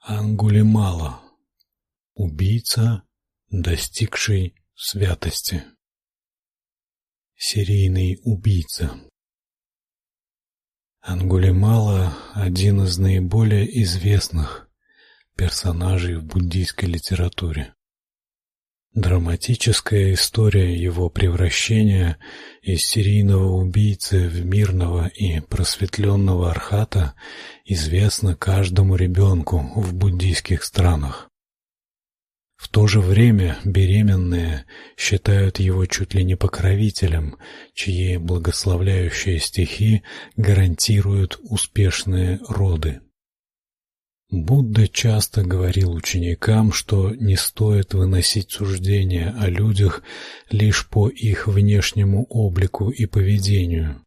Ангулимала. Убийца, достигший святости. Серийный убийца. Ангулимала один из наиболее известных персонажей в буддийской литературе. Драматическая история его превращения из серийного убийцы в мирного и просветленного архата известна каждому ребенку в буддийских странах. В то же время беременные считают его чуть ли не покровителем, чьи благословляющие стихи гарантируют успешные роды. Будда часто говорил ученикам, что не стоит выносить суждения о людях лишь по их внешнему облику и поведению.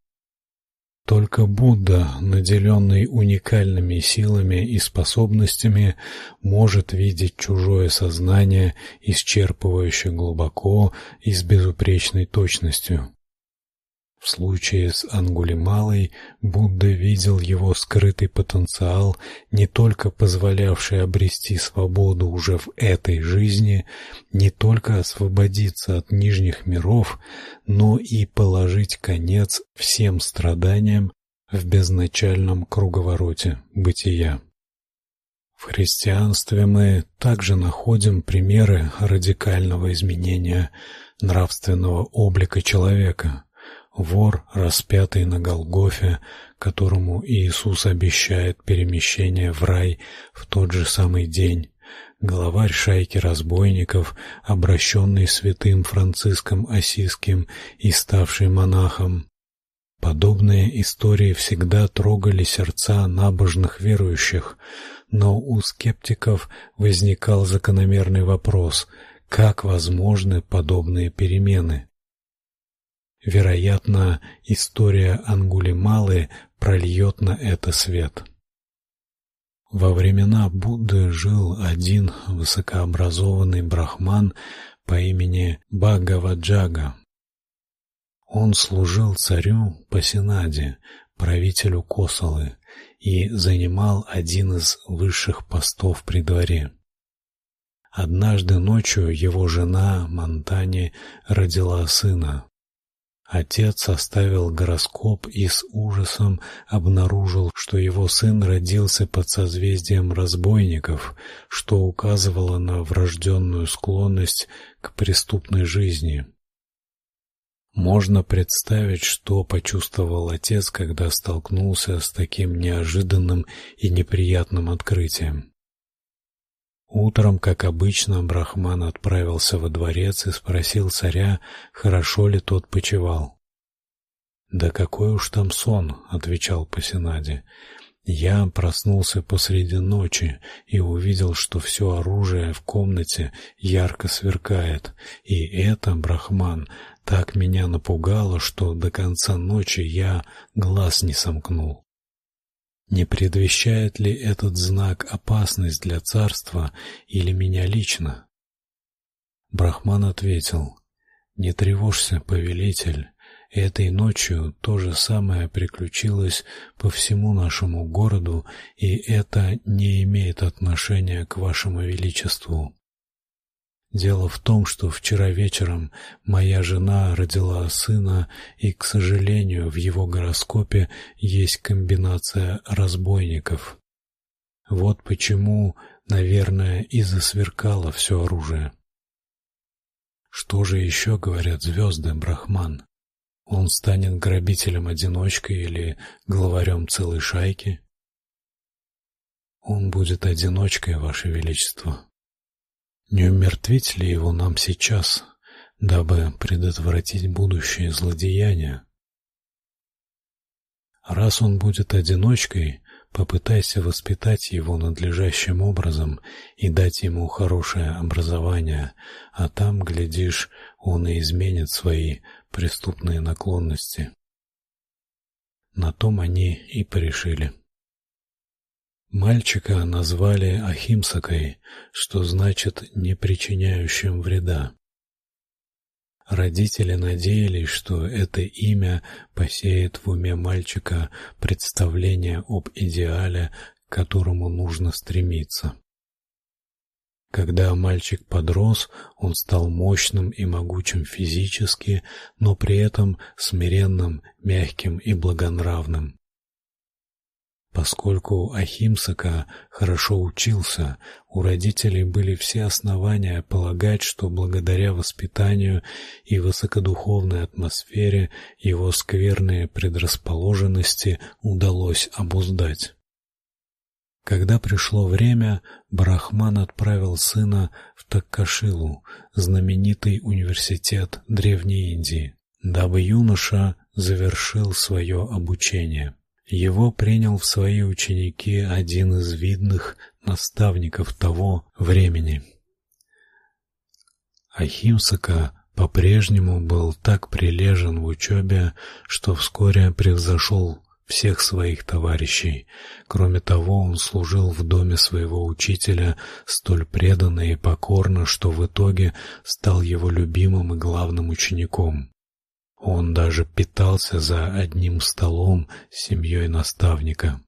Только Будда, наделенный уникальными силами и способностями, может видеть чужое сознание исчерпывающе глубоко и с безупречной точностью. В случае с Ангулималой Будда видел его скрытый потенциал, не только позволявший обрести свободу уже в этой жизни, не только освободиться от нижних миров, но и положить конец всем страданиям в безначальном круговороте бытия. В христианстве мы также находим примеры радикального изменения нравственного облика человека вор, распятый на Голгофе, которому Иисус обещает перемещение в рай в тот же самый день, главарь шайки разбойников, обращенный святым Франциском Осиским и ставший монахом. Подобные истории всегда трогали сердца набожных верующих, но у скептиков возникал закономерный вопрос: как возможны подобные перемены? Вероятно, история Ангулималы прольет на это свет. Во времена Будды жил один высокообразованный брахман по имени Бхагаваджага. Он служил царю Пасинаде, правителю Косалы, и занимал один из высших постов при дворе. Однажды ночью его жена Мантани родила сына. Отец составил гороскоп и с ужасом обнаружил, что его сын родился под созвездием разбойников, что указывало на врожденную склонность к преступной жизни. Можно представить, что почувствовал отец, когда столкнулся с таким неожиданным и неприятным открытием. Утром, как обычно, Брахман отправился во дворец и спросил царя, хорошо ли тот почевал. "Да какой уж там сон", отвечал Пасинади. "Я проснулся посреди ночи и увидел, что все оружие в комнате ярко сверкает, и это, Брахман, так меня напугало, что до конца ночи я глаз не сомкнул". Не предвещает ли этот знак опасность для царства или меня лично? Брахман ответил: Не тревожься, повелитель. Этой ночью то же самое приключилось по всему нашему городу, и это не имеет отношения к вашему величеству. Дело в том, что вчера вечером моя жена родила сына, и, к сожалению, в его гороскопе есть комбинация разбойников. Вот почему, наверное, и засверкало все оружие. Что же еще говорят звезды, Брахман? Он станет грабителем-одиночкой или главарем целой шайки? Он будет одиночкой, ваше величество. Не умертвить ли его нам сейчас, дабы предотвратить будущие злодеяния? Раз он будет одиночкой, попытайся воспитать его надлежащим образом и дать ему хорошее образование, а там, глядишь, он и изменит свои преступные наклонности. На том они и порешили. Мальчика назвали Ахимсакой, что значит не причиняющим вреда. Родители надеялись, что это имя посеет в уме мальчика представление об идеале, к которому нужно стремиться. Когда мальчик подрос, он стал мощным и могучим физически, но при этом смиренным, мягким и благонравным. Поскольку Ахимсака хорошо учился, у родителей были все основания полагать, что благодаря воспитанию и высокодуховной атмосфере его скверные предрасположенности удалось обуздать. Когда пришло время, Брахман отправил сына в Таккашилу, знаменитый университет Древней Индии, дабы юноша завершил свое обучение. Его принял в свои ученики один из видных наставников того времени. Ахимсака по-прежнему был так прилежен в учебе, что вскоре превзошел всех своих товарищей. Кроме того, он служил в доме своего учителя столь преданно и покорно, что в итоге стал его любимым и главным учеником. Он даже питался за одним столом с семьей наставника.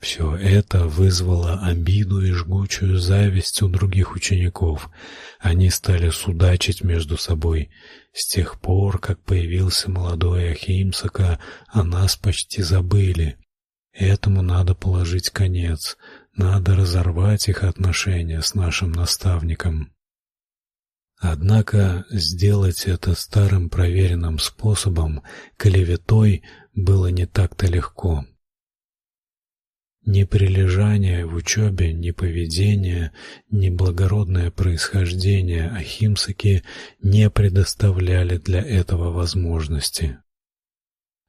Все это вызвало обиду и жгучую зависть у других учеников. Они стали судачить между собой. С тех пор, как появился молодой Ахимсака, о нас почти забыли. Этому надо положить конец. Надо разорвать их отношения с нашим наставником. Однако сделать это старым проверенным способом, клеветой, было не так-то легко. Ни прилежание в учебе, ни поведение, ни благородное происхождение Ахимсаки не предоставляли для этого возможности.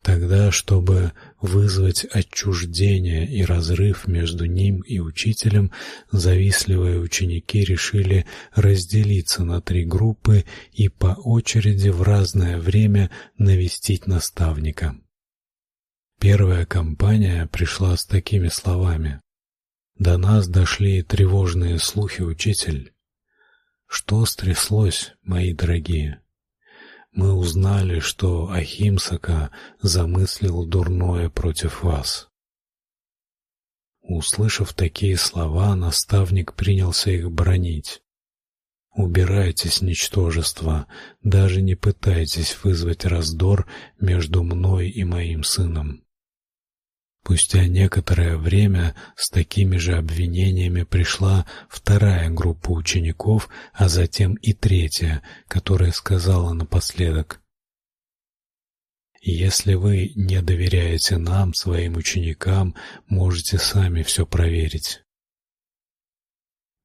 Тогда, чтобы вызвать отчуждение и разрыв между ним и учителем, завистливые ученики решили разделиться на три группы и по очереди в разное время навестить наставника. Первая компания пришла с такими словами: "До нас дошли тревожные слухи, учитель. Что стряслось, мои дорогие?" Мы узнали, что Ахимсака замыслил дурное против вас. Услышав такие слова, наставник принялся их бронить. Убирайтесь, ничтожество, даже не пытайтесь вызвать раздор между мной и моим сыном. Спустя некоторое время с такими же обвинениями пришла вторая группа учеников, а затем и третья, которая сказала напоследок: если вы не доверяете нам, своим ученикам, можете сами все проверить.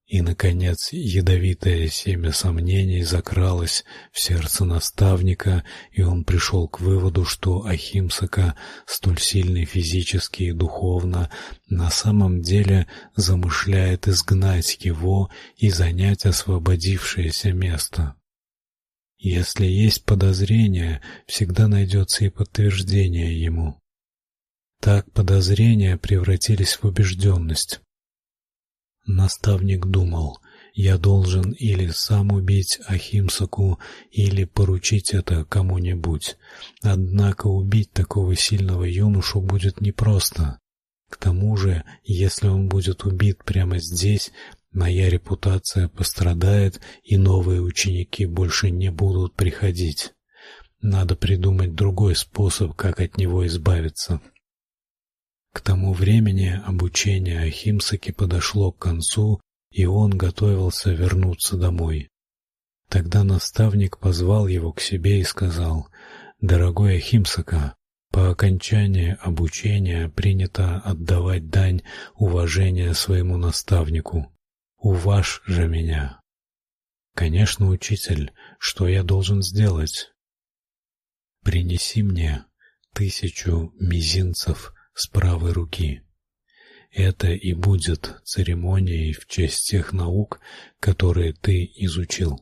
И наконец ядовитое семя сомнений закралось в сердце наставника, и он пришел к выводу, что Ахимсака, столь сильный физически и духовно, на самом деле замышляет изгнать его и занять освободившееся место. Если есть подозрение, всегда найдется и подтверждение ему. Так подозрения превратились в убежденность. Наставник думал: я должен или сам убить Ахимсаку, или поручить это кому-нибудь. Однако убить такого сильного юношу будет непросто. К тому же, если он будет убит прямо здесь, моя репутация пострадает, и новые ученики больше не будут приходить. Надо придумать другой способ, как от него избавиться. К тому времени обучение Ахимсаки подошло к концу, и он готовился вернуться домой. Тогда наставник позвал его к себе и сказал: "Дорогой Ахимсака, по окончании обучения принято отдавать дань уважения своему наставнику. Уваж же меня". "Конечно, учитель, что я должен сделать?" "Принеси мне тысячу мизинцев с правой руки. Это и будет церемонией в честь тех наук, которые ты изучил.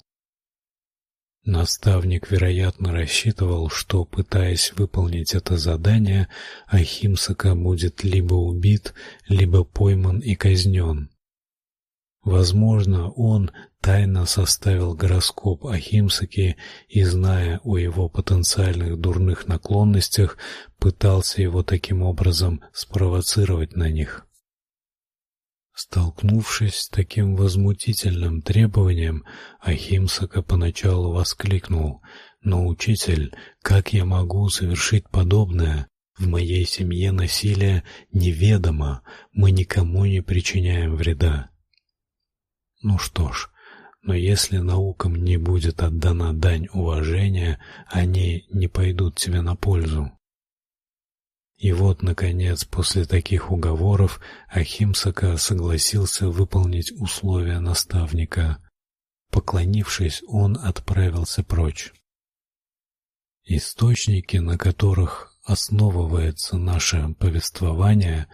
Наставник, вероятно, рассчитывал, что пытаясь выполнить это задание, Ахимсака будет либо убит, либо пойман и казнен. Возможно, он тайно составил гороскоп Ахимсаки и, зная о его потенциальных дурных наклонностях, пытался его таким образом спровоцировать на них. Столкнувшись с таким возмутительным требованием, Ахимсака поначалу воскликнул: "Но учитель, как я могу совершить подобное? В моей семье насилие неведомо, мы никому не причиняем вреда". Ну что ж, но если наукам не будет отдана дань уважения, они не пойдут тебе на пользу. И вот, наконец, после таких уговоров Ахимсака согласился выполнить условия наставника. Поклонившись, он отправился прочь. Источники, на которых основывается наше повествование,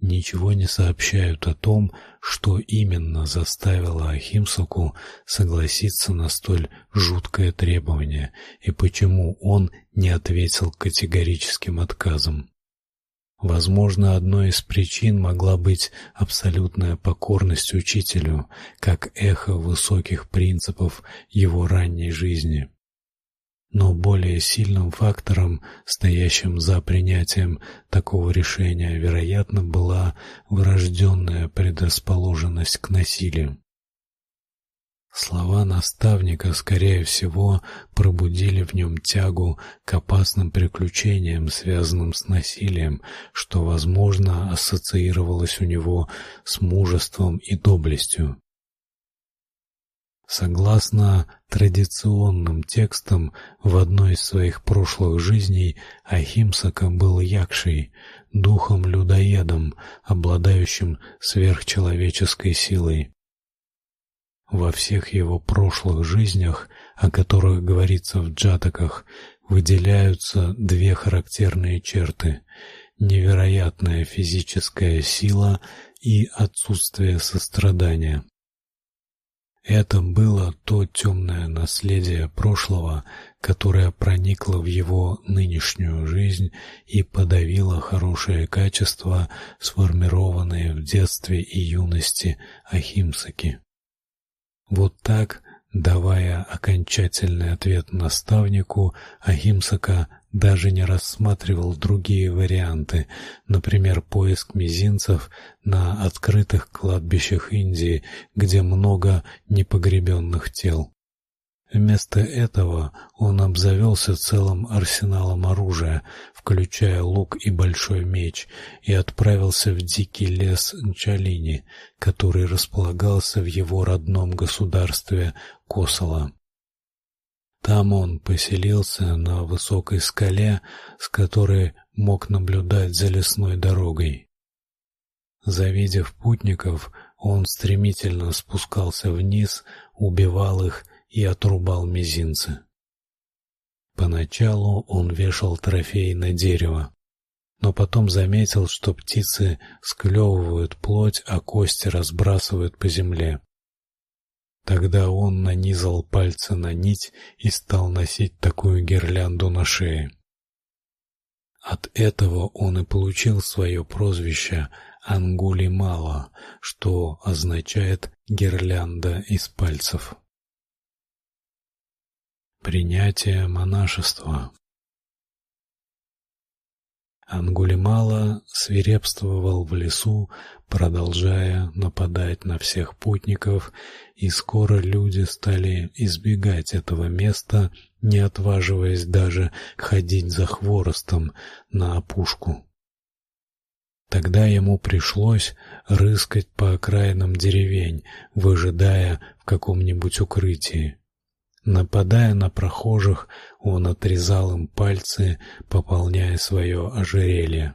ничего не сообщают о том, что именно заставило Ахимсаку согласиться на столь жуткое требование и почему он не ответил категорическим отказом. Возможно, одной из причин могла быть абсолютная покорность учителю, как эхо высоких принципов его ранней жизни. Но более сильным фактором, стоящим за принятием такого решения, вероятно, была врожденная предрасположенность к насилию. Слова наставника, скорее всего, пробудили в нем тягу к опасным приключениям, связанным с насилием, что, возможно, ассоциировалось у него с мужеством и доблестью. Согласно традиционным текстам, в одной из своих прошлых жизней Ахимсака был якшей, духом-людоедом, обладающим сверхчеловеческой силой. Во всех его прошлых жизнях, о которых говорится в джатаках, выделяются две характерные черты: невероятная физическая сила и отсутствие сострадания. Это было то темное наследие прошлого, которое проникло в его нынешнюю жизнь и подавило хорошие качества, сформированные в детстве и юности Ахимсаки. Вот так, давая окончательный ответ наставнику, Ахимсака даже не рассматривал другие варианты, например, поиск мизинцев на открытых кладбищах Индии, где много непогребенных тел. Вместо этого он обзавелся целым арсеналом оружия, включая лук и большой меч, и отправился в дикий лес Нчалини, который располагался в его родном государстве Косола. Там он поселился на высокой скале, с которой мог наблюдать за лесной дорогой. Завидев путников, он стремительно спускался вниз, убивал их и отрубал мизинцы. Поначалу он вешал трофей на дерево, но потом заметил, что птицы склевывают плоть, а кости разбрасывают по земле. Тогда он нанизал пальцы на нить и стал носить такую гирлянду на шее. От этого он и получил свое прозвище Ангулимала, что означает гирлянда из пальцев. Принятие монашества. Ангулимала свирепствовал в лесу, продолжая нападать на всех путников, и скоро люди стали избегать этого места, не отваживаясь даже ходить за хворостом на опушку. Тогда ему пришлось рыскать по окраинам деревень, выжидая в каком-нибудь укрытии. Нападая на прохожих, он отрезал им пальцы, пополняя свое ожерелье.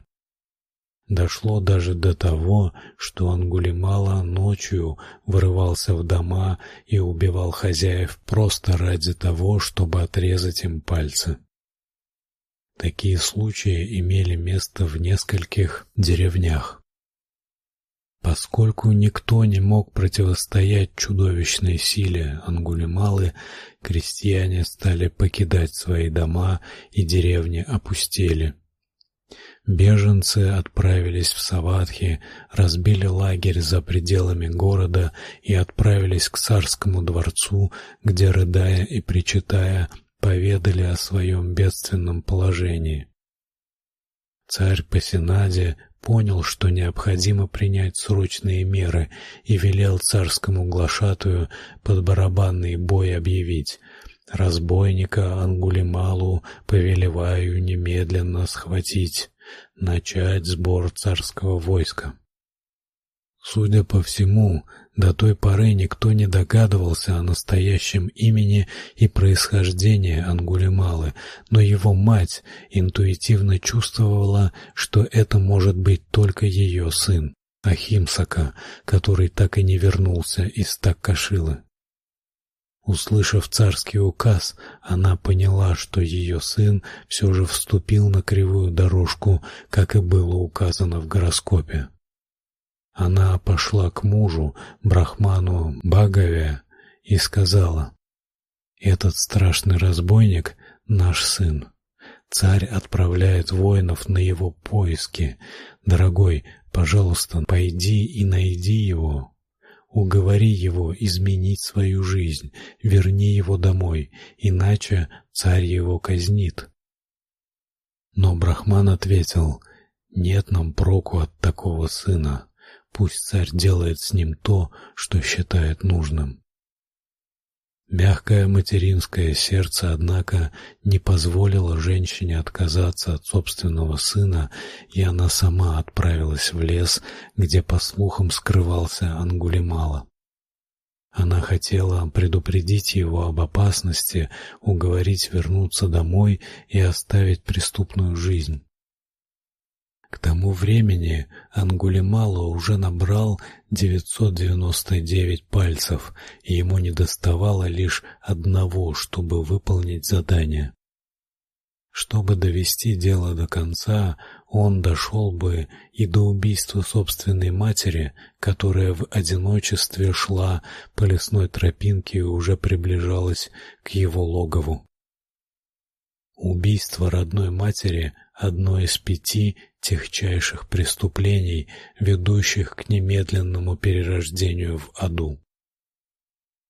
Дошло даже до того, что Ангулимала ночью врывался в дома и убивал хозяев просто ради того, чтобы отрезать им пальцы. Такие случаи имели место в нескольких деревнях. Поскольку никто не мог противостоять чудовищной силе Ангулималы, крестьяне стали покидать свои дома, и деревни опустели. Беженцы отправились в Саватхи, разбили лагерь за пределами города и отправились к царскому дворцу, где рыдая и причитая поведали о своем бедственном положении. Царь Пасинаде понял, что необходимо принять срочные меры и велел царскому глашатую под барабанный бой объявить: разбойника Ангулималу повелеваю немедленно схватить, начать сбор царского войска. Судя по всему, до той поры никто не догадывался о настоящем имени и происхождении Ангулималы, но его мать интуитивно чувствовала, что это может быть только ее сын, Ахимсака, который так и не вернулся из Таккашилы. Услышав царский указ, она поняла, что ее сын все же вступил на кривую дорожку, как и было указано в гороскопе. Она пошла к мужу, брахману Бхагаве, и сказала: "Этот страшный разбойник наш сын. Царь отправляет воинов на его поиски. Дорогой, пожалуйста, пойди и найди его. Уговори его изменить свою жизнь, верни его домой, иначе царь его казнит". Но брахман ответил: "Нет нам проку от такого сына. Пусть царь делает с ним то, что считает нужным. Мягкое материнское сердце, однако, не позволило женщине отказаться от собственного сына, и она сама отправилась в лес, где по слухам скрывался Ангулимала. Она хотела предупредить его об опасности, уговорить вернуться домой и оставить преступную жизнь. К тому времени Ангулимала уже набрал 999 пальцев, и ему недоставало лишь одного, чтобы выполнить задание. Чтобы довести дело до конца, он дошел бы и до убийства собственной матери, которая в одиночестве шла по лесной тропинке и уже приближалась к его логову. Убийство родной матери одно из пяти техчайших преступлений, ведущих к немедленному перерождению в аду.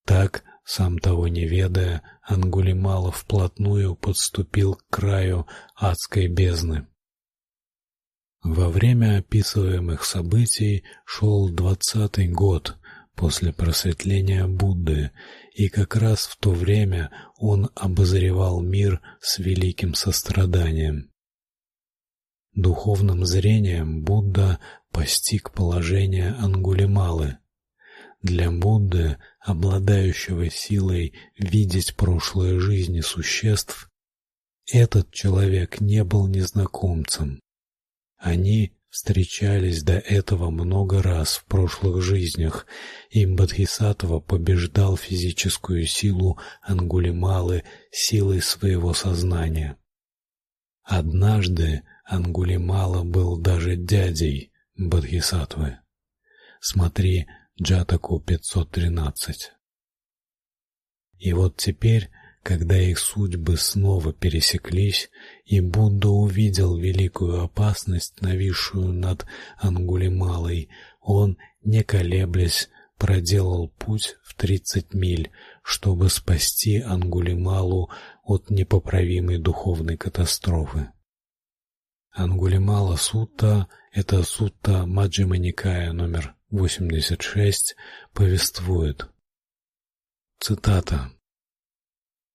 Так, сам того не ведая, Ангулимала вплотную подступил к краю адской бездны. Во время описываемых событий шел двадцатый год после просветления Будды, и как раз в то время он обозревал мир с великим состраданием. Духовным зрением Будда постиг положение Ангулималы. Для Будды, обладающего силой видеть прошлые жизни существ, этот человек не был незнакомцем. Они встречались до этого много раз в прошлых жизнях, и Бодхисаттва побеждал физическую силу Ангулималы силой своего сознания. Однажды Ангулимала был даже дядей Бодхисаттвы. Смотри Джатаку 513. И вот теперь, когда их судьбы снова пересеклись, и Будда увидел великую опасность, нависшую над Ангулималой, он, не колеблясь, проделал путь в тридцать миль, чтобы спасти Ангулималу от непоправимой духовной катастрофы. Ангулимала Сутта, это Сутта Маджхима Никая номер 86, повествует. Цитата.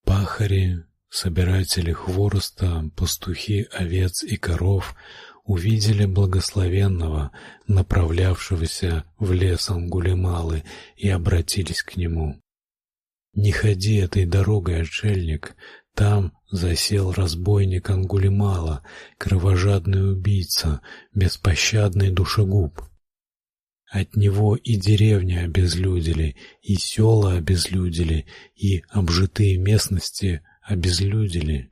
Пахари, собиратели хвороста, пастухи овец и коров увидели благословенного, направлявшегося в лес Ангулималы, и обратились к нему. Не ходи этой дорогой, отшельник, там засел разбойник Ангулимала, кровожадный убийца, беспощадный душегуб. От него и деревня обезлюдили, и села обезлюдили, и обжитые местности обезлюдили.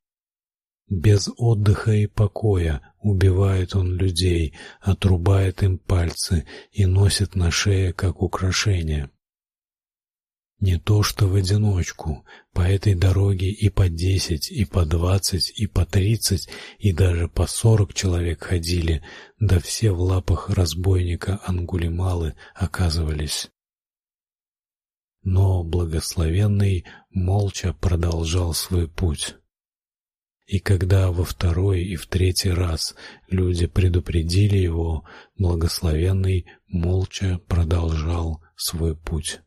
Без отдыха и покоя убивает он людей, отрубает им пальцы и носит на шее как украшение. Не то что в одиночку, по этой дороге и по десять, и по двадцать, и по тридцать, и даже по сорок человек ходили, да все в лапах разбойника Ангулималы оказывались. Но благословенный молча продолжал свой путь. И когда во второй и в третий раз люди предупредили его, благословенный молча продолжал свой путь.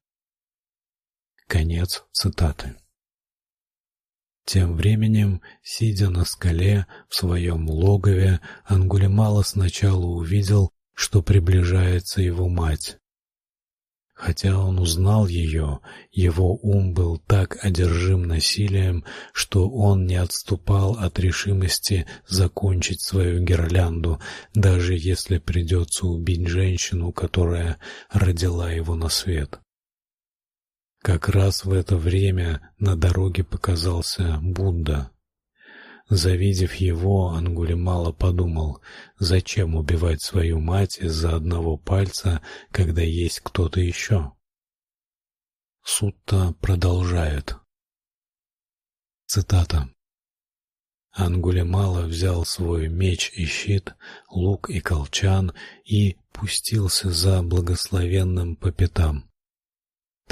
Конец цитаты. Тем временем, сидя на скале в своем логове, Ангулимала сначала увидел, что приближается его мать. Хотя он узнал ее, его ум был так одержим насилием, что он не отступал от решимости закончить свою гирлянду, даже если придется убить женщину, которая родила его на свет. Как раз в это время на дороге показался Будда. Завидев его, Ангулимала подумал: зачем убивать свою мать из-за одного пальца, когда есть кто-то еще? Сутта продолжает. Цитата. Ангулимала взял свой меч и щит, лук и колчан и пустился за благословенным по пятам.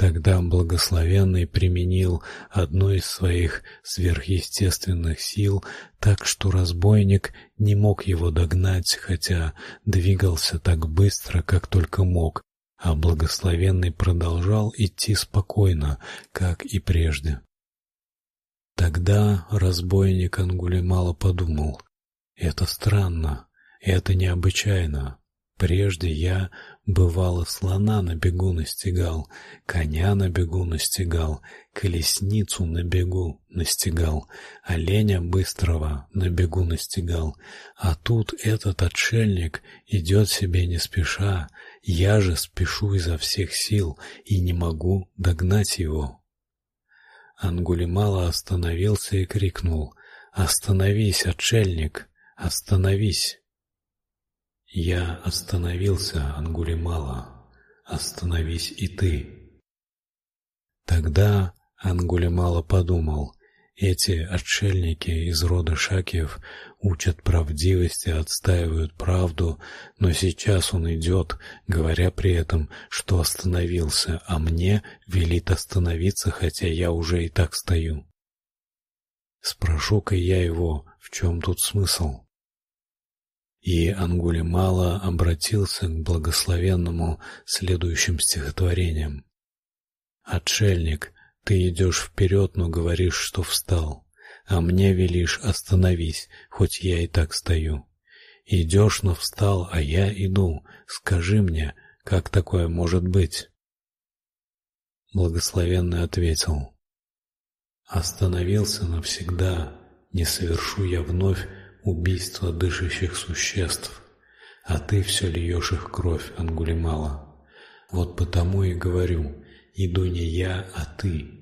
Тогда благословенный применил одну из своих сверхъестественных сил, так что разбойник не мог его догнать, хотя двигался так быстро, как только мог, а благословенный продолжал идти спокойно, как и прежде. Тогда разбойник Ангулимала подумал: это странно, это необычайно. Прежде я бывало слона на бегу настигал, коня на бегу настигал, колесницу на бегу настигал, оленя быстрого на бегу настигал. А тут этот отшельник идет себе не спеша, я же спешу изо всех сил и не могу догнать его. Ангулимала остановился и крикнул: "Остановись, отшельник, остановись!" Я остановился, Ангулимала. Остановись и ты. Тогда Ангулимала подумал: эти отшельники из рода Шакиев учат правдивости, отстаивают правду, но сейчас он идет, говоря при этом, что остановился, а мне велит остановиться, хотя я уже и так стою. Спрошу-ка я его, в чем тут смысл? И Ангулимала обратился к благословенному следующим стихотворением. Отшельник, ты идешь вперед, но говоришь, что встал, а мне велишь остановись, хоть я и так стою. Идешь, но встал, а я иду. Скажи мне, как такое может быть? Благословенный ответил: Остановился навсегда, не совершу я вновь убийство дышащих существ, а ты все льешь их кровь, Ангулимала. Вот потому и говорю, иду не я, а ты.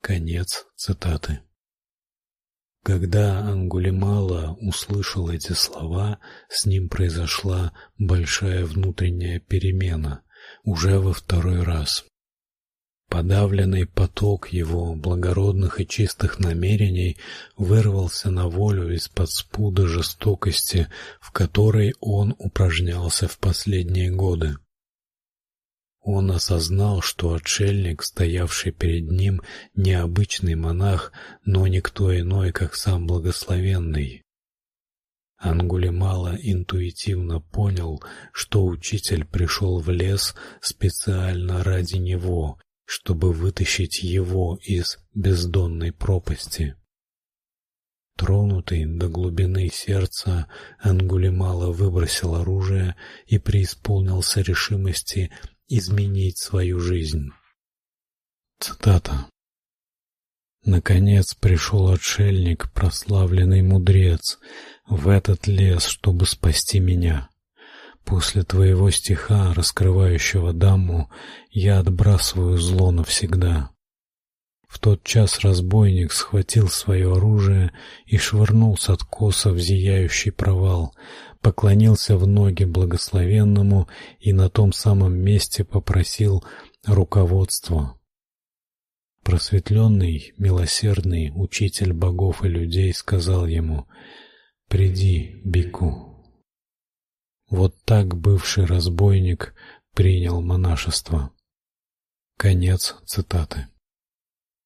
Конец цитаты. Когда Ангулимала услышал эти слова, с ним произошла большая внутренняя перемена, уже во второй раз. Подавленный поток его благородных и чистых намерений вырвался на волю из-под спуда жестокости, в которой он упражнялся в последние годы. Он осознал, что отшельник, стоявший перед ним, не обычный монах, но никто иной, как сам благословенный. Ангулимала интуитивно понял, что учитель пришел в лес специально ради него чтобы вытащить его из бездонной пропасти. Тронутый до глубины сердца, Ангулимала выбросил оружие и преисполнился решимости изменить свою жизнь. Цитата. Наконец пришел отшельник, прославленный мудрец, в этот лес, чтобы спасти меня. После твоего стиха, раскрывающего даму, я отбрасываю зло навсегда. В тот час разбойник схватил свое оружие и швырнул с откоса в зияющий провал, поклонился в ноги благословенному и на том самом месте попросил руководства. Просветленный, милосердный учитель богов и людей сказал ему: "Приди, бику". Вот так бывший разбойник принял монашество. Конец цитаты.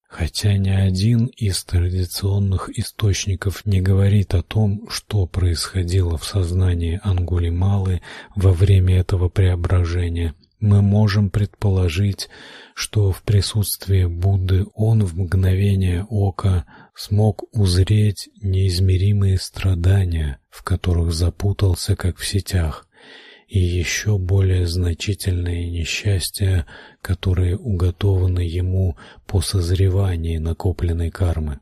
Хотя ни один из традиционных источников не говорит о том, что происходило в сознании Ангулималы во время этого преображения, мы можем предположить, что в присутствии Будды он в мгновение ока смог узреть неизмеримые страдания, в которых запутался как в сетях и еще более значительные несчастья, которые уготованы ему по созревании накопленной кармы.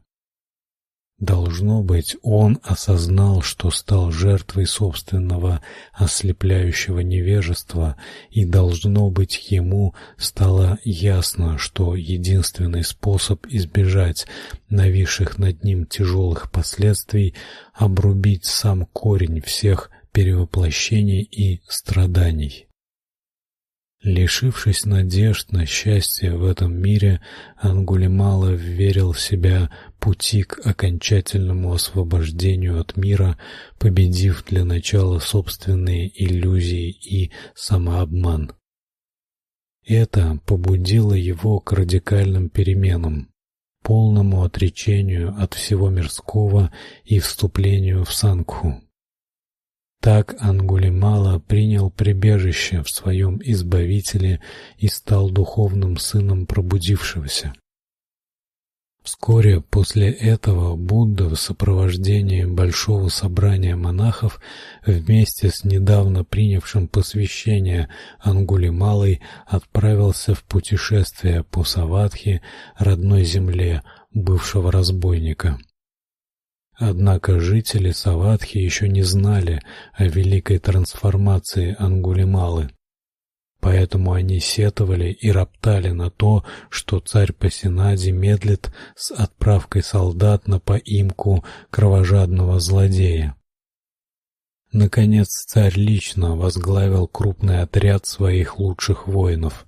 Должно быть, он осознал, что стал жертвой собственного ослепляющего невежества, и должно быть, ему стало ясно, что единственный способ избежать нависших над ним тяжелых последствий обрубить сам корень всех перевоплощений и страданий. Лишившись надежд на счастье в этом мире, Ангулимала верил в себя пути к окончательному освобождению от мира, победив для начала собственные иллюзии и самообман. Это побудило его к радикальным переменам, полному отречению от всего мирского и вступлению в сангху. Так Ангулимала принял прибежище в своем избавителе и стал духовным сыном пробудившегося. Вскоре после этого Будда в сопровождении большого собрания монахов вместе с недавно принявшим посвящение Ангулималой отправился в путешествие по Саватхи, родной земле бывшего разбойника. Однако жители Саватхи еще не знали о великой трансформации Ангулималы. Поэтому они сетовали и роптали на то, что царь Пасинади медлит с отправкой солдат на поимку кровожадного злодея. Наконец царь лично возглавил крупный отряд своих лучших воинов.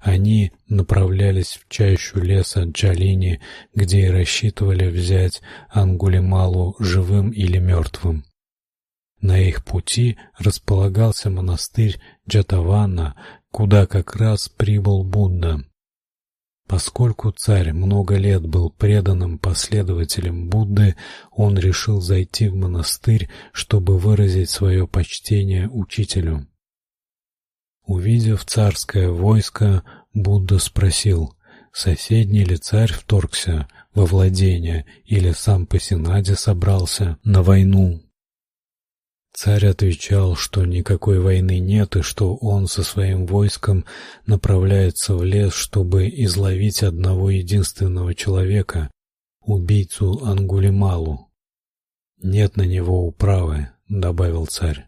Они направлялись в чащу леса Джалини, где и рассчитывали взять Ангулималу живым или мертвым. На их пути располагался монастырь Джатавана, куда как раз прибыл Будда. Поскольку царь много лет был преданным последователем Будды, он решил зайти в монастырь, чтобы выразить свое почтение учителю. Увидев царское войско, Будда спросил: "Соседний ли царь вторгся во владение или сам по Синаде собрался на войну?" Царь отвечал, что никакой войны нет и что он со своим войском направляется в лес, чтобы изловить одного единственного человека, убийцу Ангулималу. Нет на него управы, добавил царь.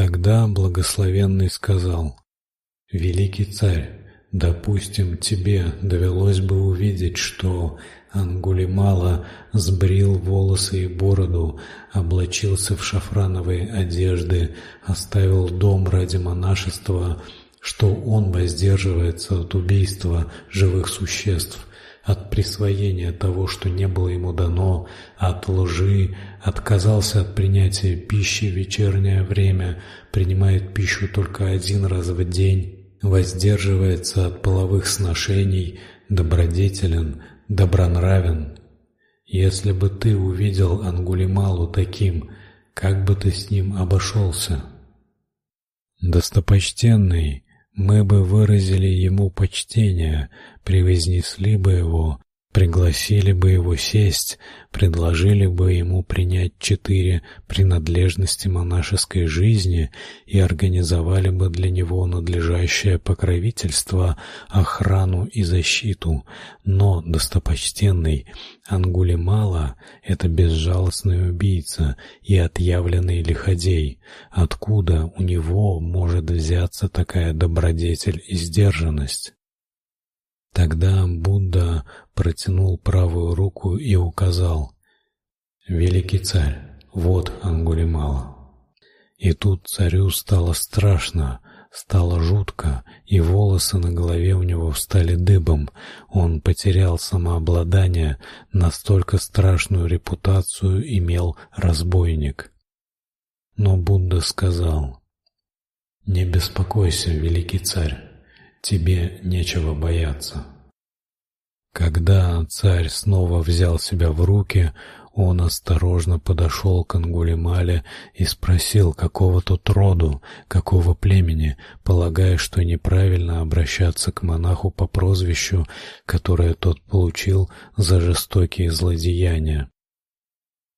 Тогда благословенный сказал: Великий царь, допустим, тебе довелось бы увидеть, что Ангулимала сбрил волосы и бороду, облачился в шафрановые одежды, оставил дом ради монашества, что он воздерживается от убийства живых существ, от присвоения того, что не было ему дано, от лжи, отказался от принятия пищи в вечернее время, принимает пищу только один раз в день, воздерживается от половых сношений, добродетелен, добронравен. Если бы ты увидел Ангулималу таким, как бы ты с ним обошелся? Достопочтенный, мы бы выразили ему почтение, превознесли бы его, пригласили бы его сесть, предложили бы ему принять четыре принадлежности монашеской жизни и организовали бы для него надлежащее покровительство, охрану и защиту. Но достопочтенный Ангулимала это безжалостный убийца и отъявленный лиходей. Откуда у него может взяться такая добродетель и сдержанность? Тогда Будда протянул правую руку и указал: "Великий царь, вот Ангулимала". И тут царю стало страшно, стало жутко, и волосы на голове у него встали дыбом. Он потерял самообладание, настолько страшную репутацию имел разбойник. Но Будда сказал: "Не беспокойся, великий царь. Тебе нечего бояться. Когда царь снова взял себя в руки, он осторожно подошел к Ангулимале и спросил, какого тут роду, какого племени, полагая, что неправильно обращаться к монаху по прозвищу, которое тот получил за жестокие злодеяния.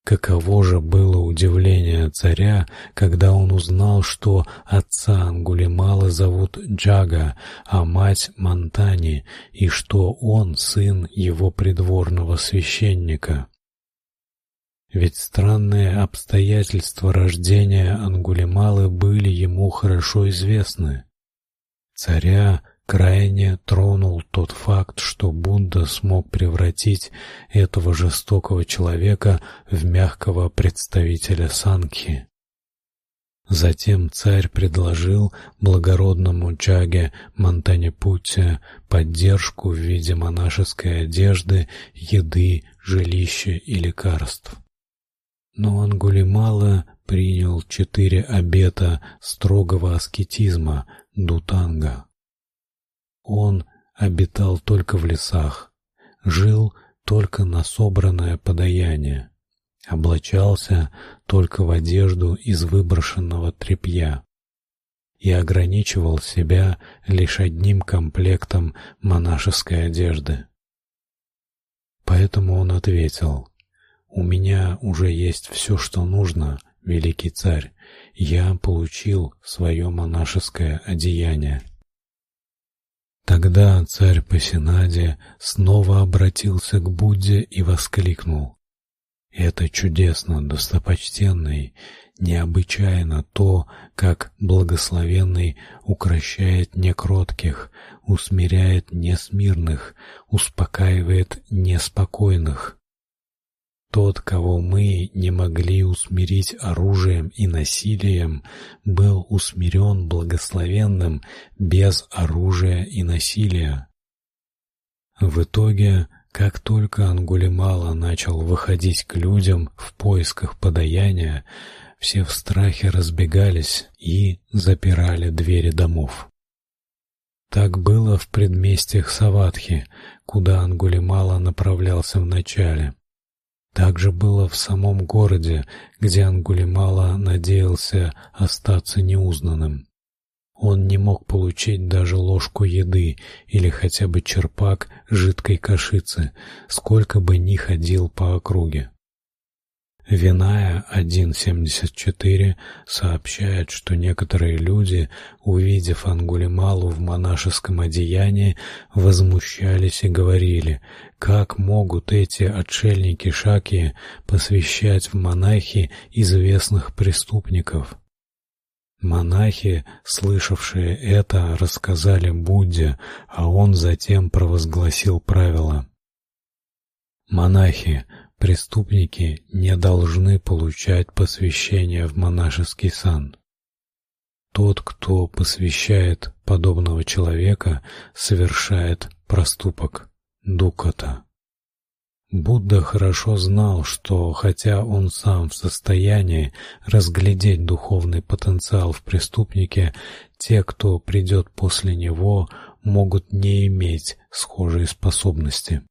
Каково же было удивление царя, когда он узнал, что отца Ангулимала зовут Джага, а мать Мантани, и что он сын его придворного священника. Ведь странные обстоятельства рождения Ангулималы были ему хорошо известны. Царя крайне тронул тот факт, что Будда смог превратить этого жестокого человека в мягкого представителя Санки. Затем царь предложил благородному Джаге Мантанипутте поддержку в виде монашеской одежды, еды, жилища и лекарств. Но Ангулимала принял четыре обета строгого аскетизма дутанга. Он обитал только в лесах, жил только на собранное подаяние, облачался только в одежду из выброшенного тряпья и ограничивал себя лишь одним комплектом монашеской одежды. Поэтому он ответил: у меня уже есть все, что нужно, великий царь. Я получил свое монашеское одеяние. Тогда царь Пасинаде снова обратился к Будде и воскликнул: "Это чудесно, достопочтенный, необычайно то, как благословенный укращает некротких, усмиряет несмирных, успокаивает неспокойных. Тот, кого мы не могли усмирить оружием и насилием, был усмирен благословенным без оружия и насилия. В итоге, как только Ангулимала начал выходить к людям в поисках подаяния, все в страхе разбегались и запирали двери домов. Так было в предместьях Саватхи, куда Ангулимала направлялся вначале. Так же было в самом городе, где Ангулимала надеялся остаться неузнанным. Он не мог получить даже ложку еды или хотя бы черпак жидкой кашицы, сколько бы ни ходил по округе. Виная 1.74 сообщает, что некоторые люди, увидев Ангулималу в монашеском одеянии, возмущались и говорили: "Как могут эти отшельники Шаки посвящать в монахи известных преступников?" Монахи, слышавшие это, рассказали Будде, а он затем провозгласил правило: Монахи, Преступники не должны получать посвящение в монашеский сан. Тот, кто посвящает подобного человека, совершает проступок дуката. Будда хорошо знал, что хотя он сам в состоянии разглядеть духовный потенциал в преступнике, те, кто придет после него, могут не иметь схожие способности.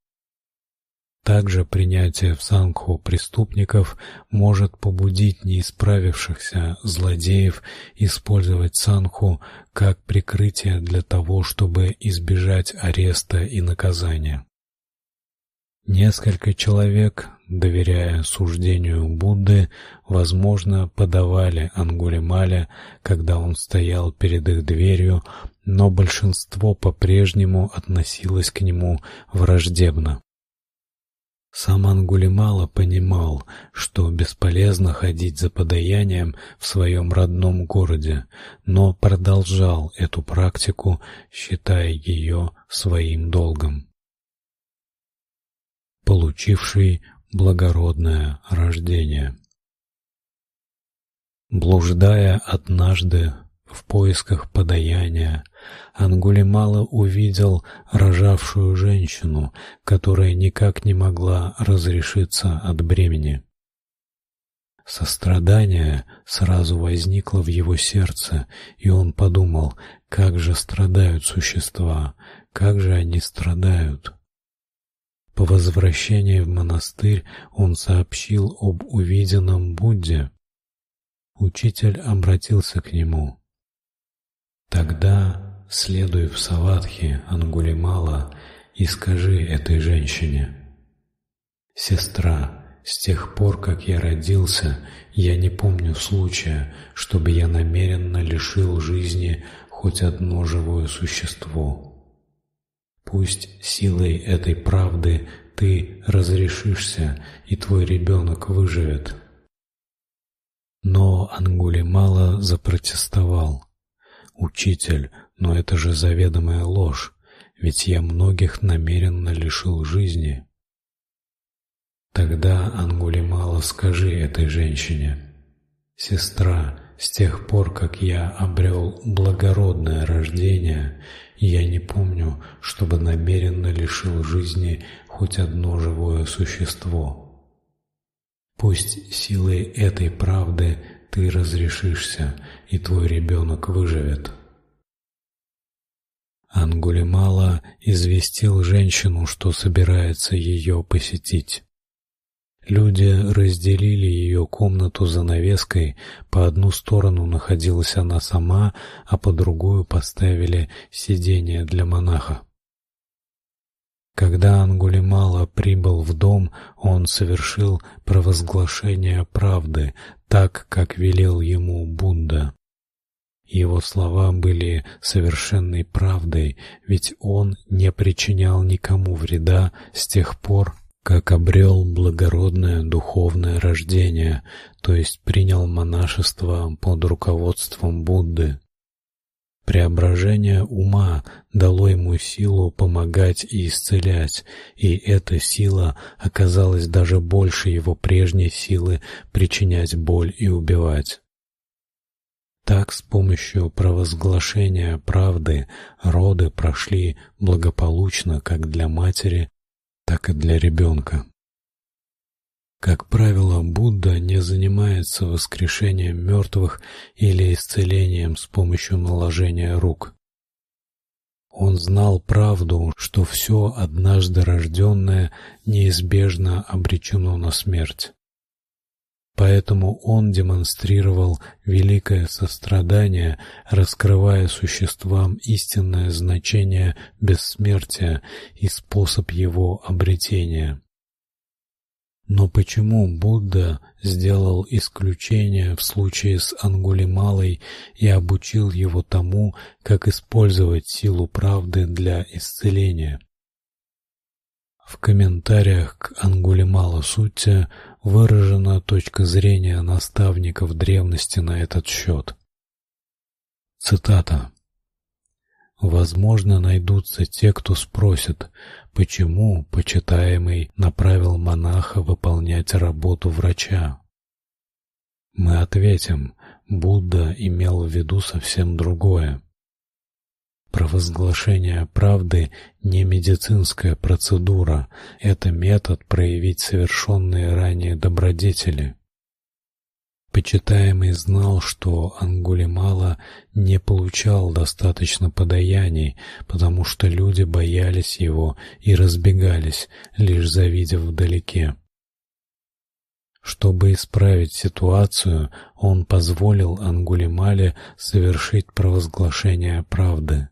Также принятие в сангху преступников может побудить неисправившихся злодеев использовать сангху как прикрытие для того, чтобы избежать ареста и наказания. Несколько человек, доверяя суждению Будды, возможно, подавали Ангулимале, когда он стоял перед их дверью, но большинство по-прежнему относилось к нему враждебно. Сам Ангулимала понимал, что бесполезно ходить за подаянием в своем родном городе, но продолжал эту практику, считая ее своим долгом. Получивший благородное рождение. Блуждая однажды в поисках подаяния Ангулимала увидел рожавшую женщину, которая никак не могла разрешиться от бремени. Сострадание сразу возникло в его сердце, и он подумал: как же страдают существа, как же они страдают. По возвращении в монастырь он сообщил об увиденном Будде. Учитель обратился к нему. Тогда следуй в Саватхи Ангулимала и скажи этой женщине: Сестра, с тех пор, как я родился, я не помню случая, чтобы я намеренно лишил жизни хоть одно живое существо. Пусть силой этой правды ты разрешишься, и твой ребенок выживет. Но Ангулимала запротестовал. Учитель, но это же заведомая ложь, ведь я многих намеренно лишил жизни. Тогда Ангулимала скажи этой женщине: "Сестра, с тех пор, как я обрел благородное рождение, я не помню, чтобы намеренно лишил жизни хоть одно живое существо. Пусть силой этой правды ты разрешишься, и твой ребенок выживет. Ангулимала известил женщину, что собирается ее посетить. Люди разделили ее комнату занавеской, по одну сторону находилась она сама, а по другую поставили сиденье для монаха. Когда Ангулимала прибыл в дом, он совершил провозглашение правды, так как велел ему Будда. Его слова были совершенной правдой, ведь он не причинял никому вреда с тех пор, как обрел благородное духовное рождение, то есть принял монашество под руководством Будды. Преображение ума дало ему силу помогать и исцелять, и эта сила оказалась даже больше его прежней силы причинять боль и убивать. Так с помощью провозглашения правды роды прошли благополучно как для матери, так и для ребенка. Как правило, Будда не занимается воскрешением мертвых или исцелением с помощью наложения рук. Он знал правду, что все однажды рожденное неизбежно обречено на смерть. Поэтому он демонстрировал великое сострадание, раскрывая существам истинное значение бессмертия и способ его обретения. Но почему Будда сделал исключение в случае с Ангулималой и обучил его тому, как использовать силу правды для исцеления? В комментариях к Ангулимала Сутте выражена точка зрения наставников древности на этот счет. Цитата. Возможно, найдутся те, кто спросит, почему почитаемый направил монаха выполнять работу врача. Мы ответим: Будда имел в виду совсем другое. Провозглашение правды не медицинская процедура, это метод проявить совершенные ранее добродетели. Почитаемый знал, что Ангулимала не получал достаточно подаяний, потому что люди боялись его и разбегались, лишь завидев вдалеке. Чтобы исправить ситуацию, он позволил Ангулимале совершить провозглашение правды.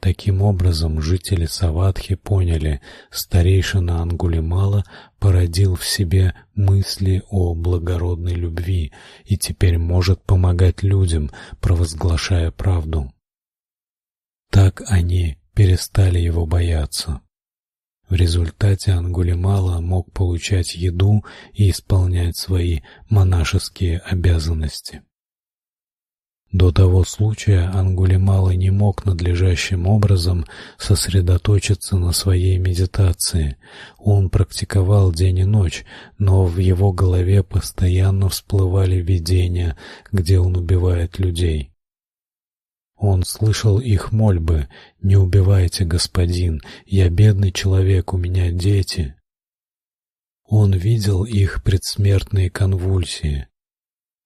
Таким образом, жители Саватхи поняли, старейшина Ангулимала породил в себе мысли о благородной любви и теперь может помогать людям, провозглашая правду. Так они перестали его бояться. В результате Ангулимала мог получать еду и исполнять свои монашеские обязанности. До того случая Ангулимала не мог надлежащим образом сосредоточиться на своей медитации. Он практиковал день и ночь, но в его голове постоянно всплывали видения, где он убивает людей. Он слышал их мольбы: "Не убивайте, господин, я бедный человек, у меня дети". Он видел их предсмертные конвульсии.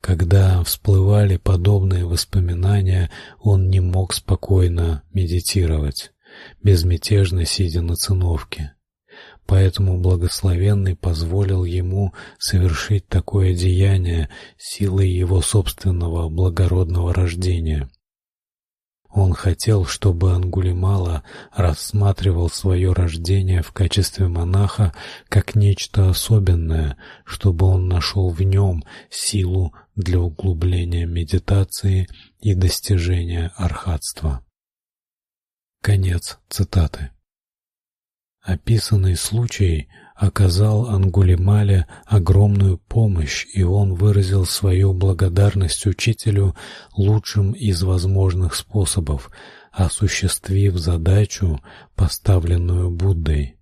Когда всплывали подобные воспоминания, он не мог спокойно медитировать, безмятежно сидя на циновке. поэтому благословенный позволил ему совершить такое деяние силой его собственного благородного рождения. Он хотел, чтобы Ангулимала рассматривал свое рождение в качестве монаха как нечто особенное, чтобы он нашел в нем силу для углубления медитации и достижения архатства. Конец цитаты. Описанный случай оказал Ангулимале огромную помощь, и он выразил свою благодарность учителю лучшим из возможных способов, осуществив задачу, поставленную Буддой.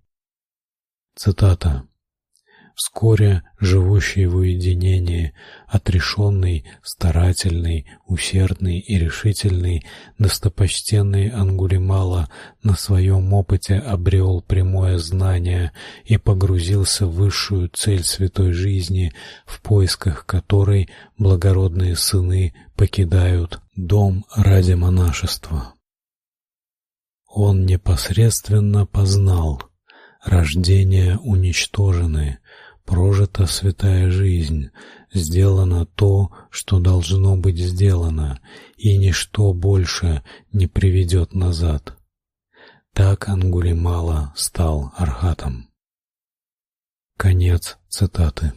Цитата: Вскоре живущий в уединении, отрешенный, старательный, усердный и решительный, достопочтенный Ангулимала на своем опыте обрел прямое знание и погрузился в высшую цель святой жизни, в поисках которой благородные сыны покидают дом ради монашества. Он непосредственно познал рождение уничтожены, прожита святая жизнь, сделано то, что должно быть сделано, и ничто больше не приведет назад. Так Ангулимала стал архатом. Конец цитаты.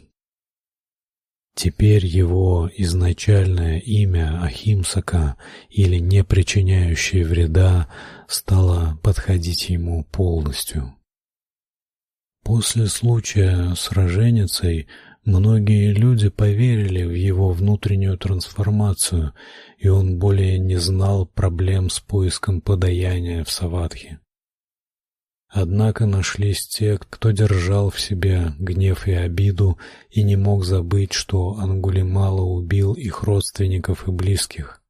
Теперь его изначальное имя Ахимсака или не причиняющий вреда стало подходить ему полностью. После случая с роженицей многие люди поверили в его внутреннюю трансформацию, и он более не знал проблем с поиском подаяния в саватхи. Однако нашлись те, кто держал в себе гнев и обиду и не мог забыть, что Ангулимала убил их родственников и близких.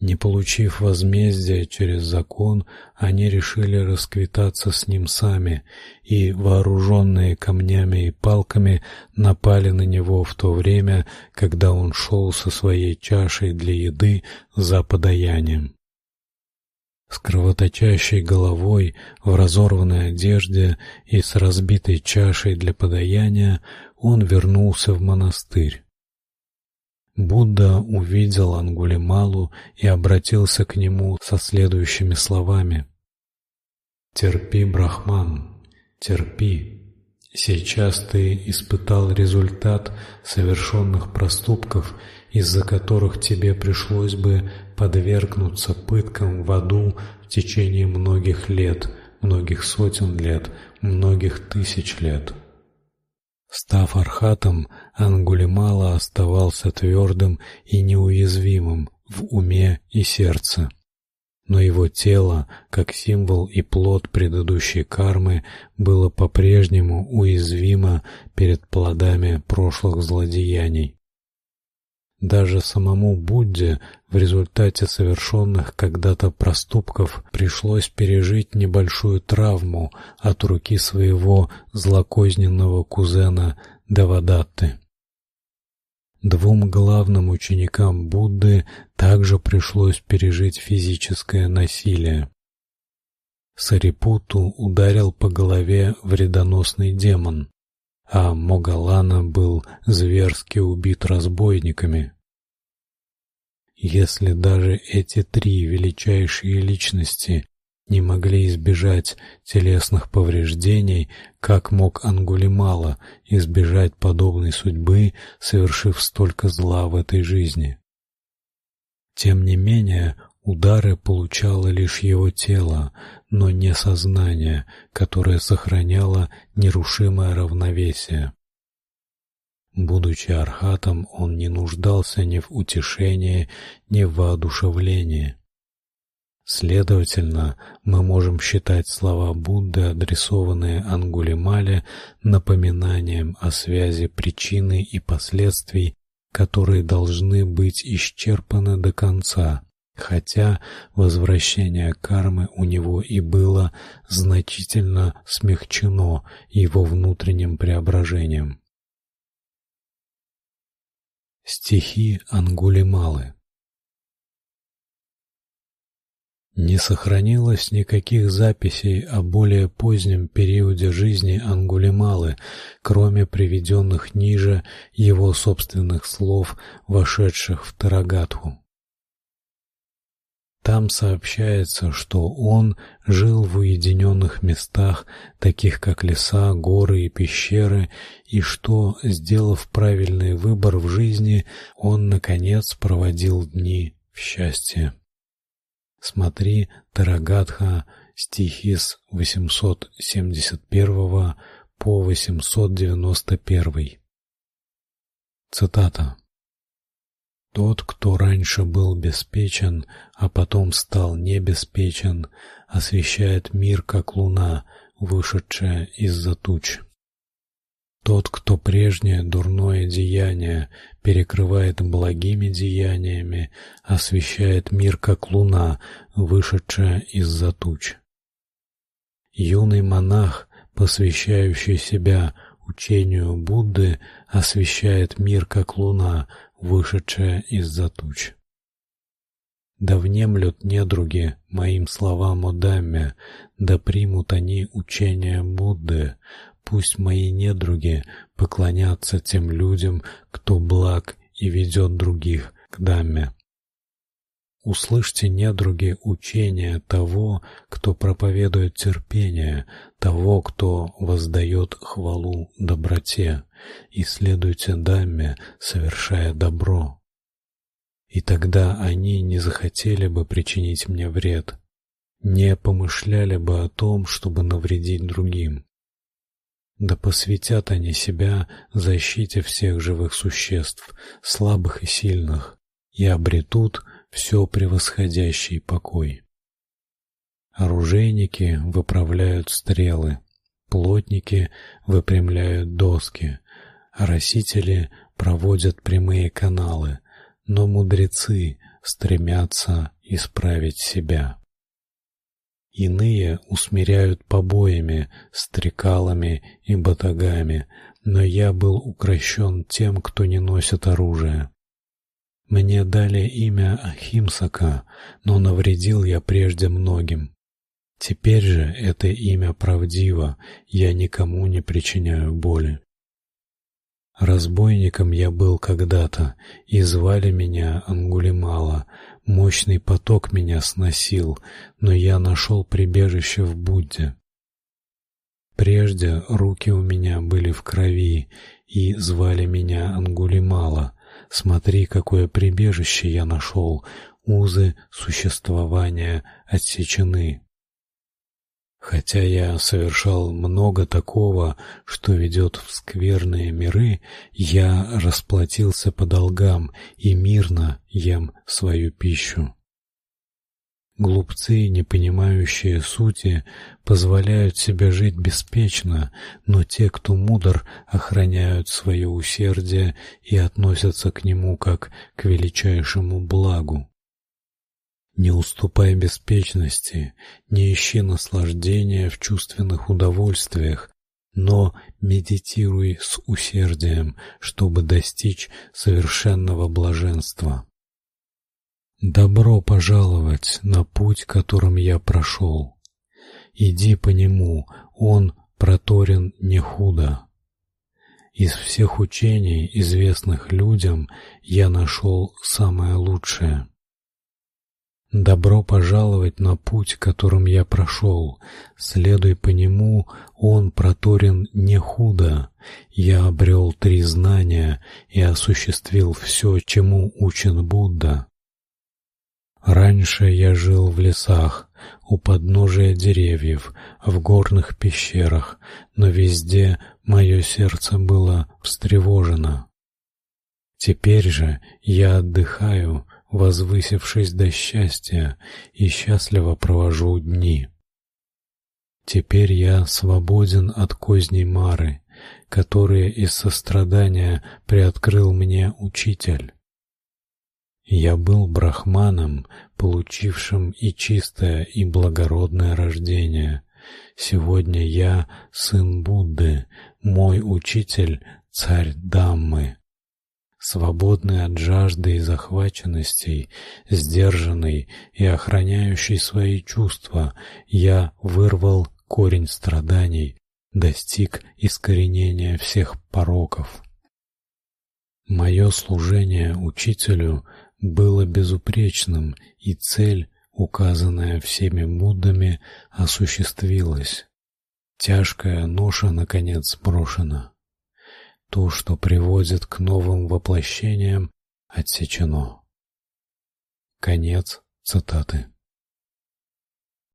Не получив возмездия через закон, они решили расквитаться с ним сами и, вооруженные камнями и палками, напали на него в то время, когда он шел со своей чашей для еды за подаянием. С кровоточащей головой, в разорванной одежде и с разбитой чашей для подаяния он вернулся в монастырь. Будда увидел Ангулималу и обратился к нему со следующими словами: Терпи, Брахман, терпи. Сейчас ты испытал результат совершенных проступков, из-за которых тебе пришлось бы подвергнуться пыткам в аду в течение многих лет, многих сотен лет, многих тысяч лет. Став архатом, Ангулимала оставался твердым и неуязвимым в уме и сердце. Но его тело, как символ и плод предыдущей кармы, было по-прежнему уязвимо перед плодами прошлых злодеяний. Даже самому Будде в результате совершенных когда-то проступков пришлось пережить небольшую травму от руки своего злокозненного кузена Девадатты. Двум главным ученикам Будды также пришлось пережить физическое насилие. Сарипуту ударил по голове вредоносный демон, а Могалана был зверски убит разбойниками. Если даже эти три величайшие личности не могли избежать телесных повреждений, как мог Ангулимала избежать подобной судьбы, совершив столько зла в этой жизни? Тем не менее, удары получало лишь его тело, но не сознание, которое сохраняло нерушимое равновесие. Будучи архатом, он не нуждался ни в утешении, ни в воодушевлении. Следовательно, мы можем считать слова Будды, адресованные Ангулимале, напоминанием о связи причины и последствий, которые должны быть исчерпаны до конца, хотя возвращение кармы у него и было значительно смягчено его внутренним преображением. Стихи Ангулималы Не сохранилось никаких записей о более позднем периоде жизни Ангулималы, кроме приведенных ниже его собственных слов, вошедших в Тарагатху. Там сообщается, что он жил в уединенных местах, таких как леса, горы и пещеры, и что, сделав правильный выбор в жизни, он наконец проводил дни в счастье. Смотри Тарагатха, стихи с 871 по 891. Цитата. Тот, кто раньше был беспечен, а потом стал небеспечен, освещает мир как луна, вышедшая из-за туч. Тот, кто прежнее дурное деяние перекрывает благими деяниями, освещает мир как луна, вышедшая из-за туч. Юный монах, посвящающий себя учению Будды, освещает мир как луна, вышедшая из-за туч. Да внемлют недруги моим словам о Дамме, да примут они учение Будды, Пусть мои недруги поклонятся тем людям, кто благ и ведет других к Дамме. Услышьте, недруги, учение того, кто проповедует терпение, того, кто воздает хвалу доброте, и следуйте Дамме, совершая добро. И тогда они не захотели бы причинить мне вред, не помышляли бы о том, чтобы навредить другим. Да посвятят они себя защите всех живых существ, слабых и сильных, и обретут все превосходящий покой. Оружейники выправляют стрелы, плотники выпрямляют доски, растители проводят прямые каналы, но мудрецы стремятся исправить себя. Иные усмиряют побоями, стрекалами и батагами, но я был укращен тем, кто не носит оружие. Мне дали имя Ахимсака, но навредил я прежде многим. Теперь же это имя правдиво, я никому не причиняю боли. Разбойником я был когда-то, и звали меня Ангулимала, Мощный поток меня сносил, но я нашел прибежище в Будде. Прежде руки у меня были в крови, и звали меня Ангулимала. Смотри, какое прибежище я нашел. Узы существования отсечены. Хотя я совершал много такого, что ведет в скверные миры, я расплатился по долгам и мирно ем свою пищу. Глупцы, не понимающие сути, позволяют себе жить беспечно, но те, кто мудр, охраняют свое усердие и относятся к нему как к величайшему благу. Не уступай беспечности, не ищи наслаждения в чувственных удовольствиях, но медитируй с усердием, чтобы достичь совершенного блаженства. Добро пожаловать на путь, которым я прошел. Иди по нему, он проторен не худо. Из всех учений, известных людям, я нашел самое лучшее. Добро пожаловать на путь, которым я прошел. Следуй по нему, он проторен не худо. Я обрел три знания и осуществил все, чему учен Будда. Раньше я жил в лесах, у подножия деревьев, в горных пещерах, но везде мое сердце было встревожено. Теперь же я отдыхаю, возвысившись до счастья, и счастливо провожу дни. Теперь я свободен от козней Мары, которые из сострадания приоткрыл мне учитель. Я был брахманом, получившим и чистое, и благородное рождение. Сегодня я сын Будды, мой учитель царь Даммы. Свободный от жажды и захваченностей, сдержанный и охраняющий свои чувства, я вырвал корень страданий, достиг искоренения всех пороков. Мое служение учителю было безупречным, и цель, указанная всеми Буддами, осуществилась. Тяжкая ноша наконец сброшена. То, что приводит к новым воплощениям, отсечено. Конец цитаты.